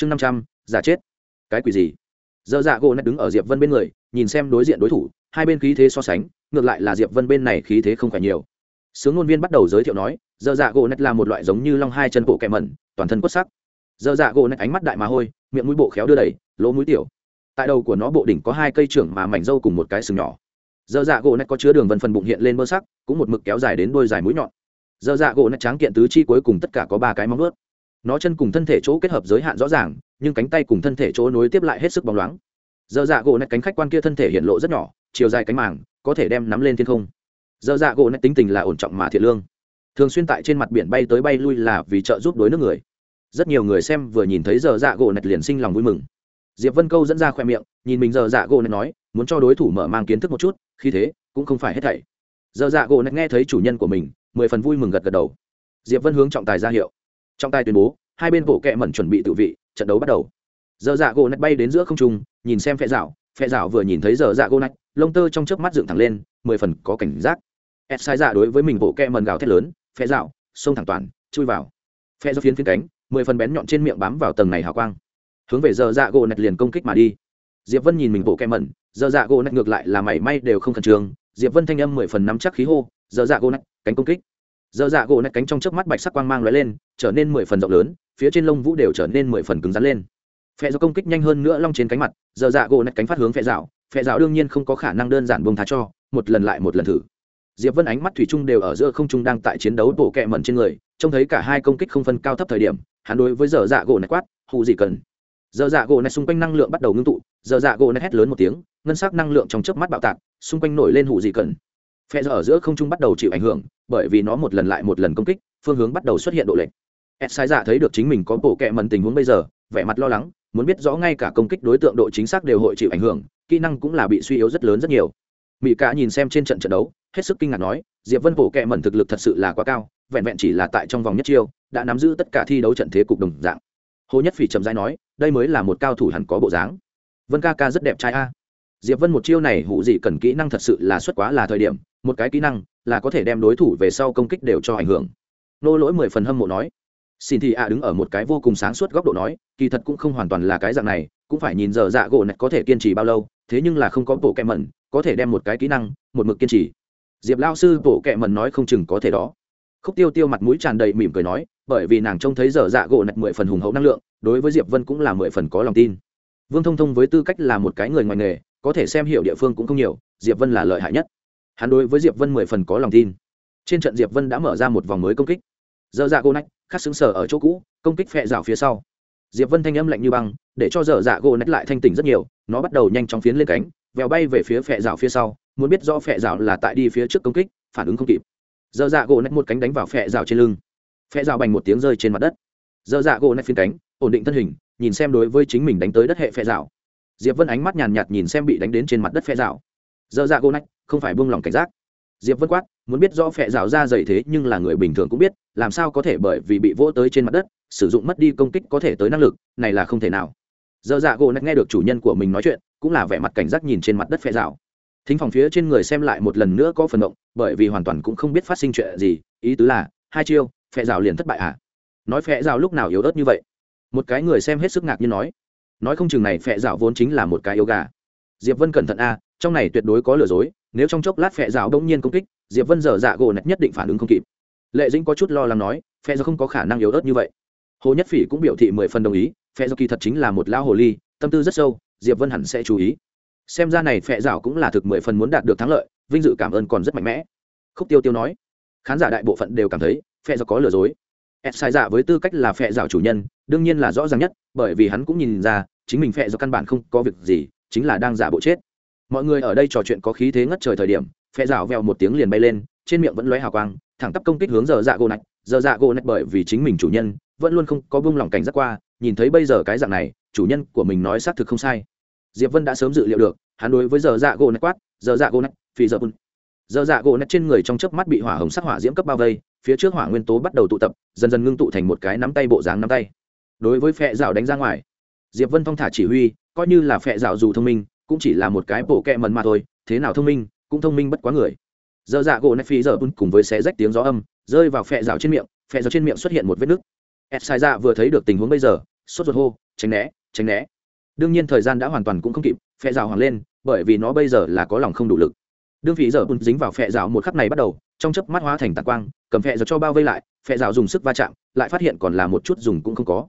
chương năm trăm, giả chết. Cái quỷ gì? Dơ dạ gỗ nét đứng ở diệp vân bên người, nhìn xem đối diện đối thủ, hai bên khí thế so sánh, ngược lại là diệp vân bên này khí thế không phải nhiều. Sướng ngôn viên bắt đầu giới thiệu nói dơ dạ gỗ nét là một loại giống như long hai chân bộ kẹ mẩn, toàn thân quất sắc. Dơ dạ gỗ nét ánh mắt đại mà hôi, miệng mũi bộ khéo đưa đẩy lỗ mũi tiểu. Tại đầu của nó bộ đỉnh có hai cây trưởng mà mảnh râu cùng một cái sừng nhỏ. Dơ dạ gỗ nét có chứa đường vân phần bụng hiện lên bơ sắc, cũng một mực kéo dài đến đôi dài mũi nhọn. Dơ dạ gỗ nét tráng kiện tứ chi cuối cùng tất cả có ba cái móng ướt nó chân cùng thân thể chỗ kết hợp giới hạn rõ ràng, nhưng cánh tay cùng thân thể chỗ nối tiếp lại hết sức bóng loáng. Dơ dạ gỗ nạch cánh khách quan kia thân thể hiện lộ rất nhỏ, chiều dài cánh màng, có thể đem nắm lên thiên không. Dơ dạ gỗ nạch tính tình là ổn trọng mà thiện lương. Thường xuyên tại trên mặt biển bay tới bay lui là vì trợ giúp đối nước người. Rất nhiều người xem vừa nhìn thấy giờ dạ gỗ nạch liền sinh lòng vui mừng. Diệp vân câu dẫn ra khoe miệng, nhìn mình giờ dạ gỗ nạch nói, muốn cho đối thủ mở mang kiến thức một chút, khi thế, cũng không phải hết thảy. Giờ dạ gỗ nạch nghe thấy chủ nhân của mình, mười phần vui mừng gật gật đầu. Diệp vân hướng trọng tài ra hiệu trọng tài tuyên bố hai bên bộ kẹ mẩn chuẩn bị tự vị trận đấu bắt đầu. Giờ dạ gỗ nách bay đến giữa không trung nhìn xem phe dạo phe dạo vừa nhìn thấy giờ dạ gỗ nách, lông tơ trong chớp mắt dựng thẳng lên mười phần có cảnh giác. Ed sai dạ đối với mình bộ kẹ mẩn gào thét lớn phe dạo xông thẳng toàn chui vào. Phe do phiến phiến cánh mười phần bén nhọn trên miệng bám vào tầng này hào quang. Hướng về giờ dạ gỗ nách liền công kích mà đi. Diệp vân nhìn mình bộ kẹ mẩn giờ dạ gỗ nách ngược lại là mảy may đều không khẩn trương. Diệp vân thanh âm mười phần nắm chắc khí hô giờ dạ gỗ nách cánh công kích giờ dạ gỗ nạch cánh trong chớp mắt bạch sắc quang mang lóe lên, trở nên mười phần rộng lớn, phía trên lông vũ đều trở nên mười phần cứng rắn lên. Phe do công kích nhanh hơn nữa long trên cánh mặt, giờ dạ gỗ nạch cánh phát hướng phe dạo. Phe dạo đương nhiên không có khả năng đơn giản buông thá cho, một lần lại một lần thử. Diệp vân ánh mắt thủy chung đều ở giữa không trung đang tại chiến đấu bộ kẹ mẩn trên người, trông thấy cả hai công kích không phân cao thấp thời điểm, hắn đối với giờ dạ gỗ nạch quát hụ gì cần? Giờ dạ gỗ nạch xung quanh năng lượng bắt đầu ngưng tụ, giờ dạ gỗ nạch hét lớn một tiếng, ngân sắc năng lượng trong chớp mắt bạo tạc, xung quanh nổi lên hụ gì cần. Phe giờ ở giữa không trung bắt đầu chịu ảnh hưởng bởi vì nó một lần lại một lần công kích, phương hướng bắt đầu xuất hiện độ lệch. Ed sai dạ thấy được chính mình có bộ kẹ mần tình huống bây giờ, vẻ mặt lo lắng, muốn biết rõ ngay cả công kích đối tượng độ chính xác đều hội chịu ảnh hưởng, kỹ năng cũng là bị suy yếu rất lớn rất nhiều. Mỹ cả nhìn xem trên trận trận đấu, hết sức kinh ngạc nói, diệp vân bộ kẹ mần thực lực thật sự là quá cao, vẹn vẹn chỉ là tại trong vòng nhất chiêu, đã nắm giữ tất cả thi đấu trận thế cục đồng dạng. Hồ nhất phỉ trầm dai nói, đây mới là một cao thủ hẳn có bộ dáng. Vân ca ca rất đẹp trai a. Diệp vân một chiêu này hụ gì cần kỹ năng thật sự là xuất quá là thời điểm, một cái kỹ năng là có thể đem đối thủ về sau công kích đều cho ảnh hưởng. Nô lỗi mười phần hâm mộ nói. Xin thì ạ đứng ở một cái vô cùng sáng suốt góc độ nói, kỳ thật cũng không hoàn toàn là cái dạng này, cũng phải nhìn giờ dạ gỗ này có thể kiên trì bao lâu, thế nhưng là không có bộ kẹ mẩn, có thể đem một cái kỹ năng, một mực kiên trì. Diệp lao sư bộ kẹ mẩn nói không chừng có thể đó. Khúc tiêu tiêu mặt mũi tràn đầy mỉm cười nói, bởi vì nàng trông thấy giờ dạ gỗ nạch mười phần hùng hậu năng lượng, đối với diệp vân cũng là mười phần có lòng tin. Vương thông thông với tư cách là một cái người ngoài nghề, có thể xem hiểu địa phương cũng không nhiều, diệp vân là lợi hại nhất hắn đối với diệp vân mười phần có lòng tin trên trận diệp vân đã mở ra một vòng mới công kích dơ dạ gỗ nách khắc xứng sở ở chỗ cũ công kích phẹ rào phía sau diệp vân thanh âm lạnh như băng để cho dở dạ gỗ nách lại thanh tỉnh rất nhiều nó bắt đầu nhanh chóng phiến lên cánh vèo bay về phía phẹ rào phía sau muốn biết rõ phẹ rào là tại đi phía trước công kích phản ứng không kịp dơ dạ gỗ nách một cánh đánh vào phẹ rào trên lưng phẹ rào bành một tiếng rơi trên mặt đất dơ dạ gỗ nách phiến cánh ổn định thân hình nhìn xem đối với chính mình đánh tới đất hệ phẹ rào diệp vân ánh mắt nhàn nhạt nhìn xem bị đánh đến trên mặt đất phẹ rào dơ dạ gỗ nách không phải buông lỏng cảnh giác. Diệp vân quát, muốn biết rõ phẹ rào ra dày thế nhưng là người bình thường cũng biết, làm sao có thể bởi vì bị vỗ tới trên mặt đất, sử dụng mất đi công kích có thể tới năng lực, này là không thể nào. Dơ dạ gỗ nách nghe được chủ nhân của mình nói chuyện, cũng là vẻ mặt cảnh giác nhìn trên mặt đất phẹ rào. Thính phòng phía trên người xem lại một lần nữa có phần động, bởi vì hoàn toàn cũng không biết phát sinh chuyện gì, ý tứ là, hai chiêu phẹ rào liền thất bại à? Nói phẹ rào lúc nào yếu ớt như vậy? Một cái người xem hết sức ngạc như nói. Nói không chừng này phẹ rào vốn chính là một cái yếu gà. Diệp vân cẩn thận a trong này tuyệt đối có lừa dối nếu trong chốc lát phệ rào đông nhiên công kích, diệp vân dở dạ gỗ nạch nhất định phản ứng không kịp. Lệ dĩnh có chút lo lắng nói phe do không có khả năng yếu ớt như vậy. Hồ nhất phỉ cũng biểu thị mười phần đồng ý phe do kỳ thật chính là một lão hồ ly, tâm tư rất sâu, diệp vân hẳn sẽ chú ý. Xem ra này phe rào cũng là thực mười phần muốn đạt được thắng lợi, vinh dự cảm ơn còn rất mạnh mẽ. Khúc tiêu tiêu nói, khán giả đại bộ phận đều cảm thấy phe do có lừa dối. Sai dạ với tư cách là phe rào chủ nhân, đương nhiên là rõ ràng nhất, bởi vì hắn cũng nhìn ra, chính mình phe do căn bản không có việc gì, chính là đang giả bộ chết mọi người ở đây trò chuyện có khí thế ngất trời thời điểm, phe rào vèo một tiếng liền bay lên, trên miệng vẫn lóe hào quang, thẳng tắp công kích hướng giờ dạ gỗ nạch giờ dạ gỗ nạch bởi vì chính mình chủ nhân, vẫn luôn không có bông lỏng cảnh giác qua, nhìn thấy bây giờ cái dạng này, chủ nhân của mình nói xác thực không sai. Diệp vân đã sớm dự liệu được, hắn đối với giờ dạ gỗ nạch quát, giờ dạ gỗ nạch phi giờ bun giờ dạ gỗ nạch trên người trong chớp mắt bị hỏa hồng sắc hỏa diễm cấp bao vây, phía trước hỏa nguyên tố bắt đầu tụ tập, dần dần ngưng tụ thành một cái nắm tay bộ dáng nắm tay. Đối với phe rào đánh ra ngoài, diệp vân thong thả chỉ huy, coi như là phe rào dù thông minh cũng chỉ là một cái bộ kẹ mần mà thôi, thế nào thông minh, cũng thông minh bất quá người. Dơ dạ gỗ nét phi giờ bun cùng với xé rách tiếng gió âm, rơi vào phẹ rào trên miệng, phẹ rào trên miệng xuất hiện một vết nứt. Ed sai dạ vừa thấy được tình huống bây giờ, sốt ruột hô, tránh né tránh né. Đương nhiên thời gian đã hoàn toàn cũng không kịp phe rào hoàng lên, bởi vì nó bây giờ là có lòng không đủ lực. Đương phí giờ bùn dính vào phe rào một khắc này bắt đầu, trong chớp mắt hóa thành tạc quang, cầm phe rào cho bao vây lại phe rào dùng sức va chạm, lại phát hiện còn là một chút dùng cũng không có.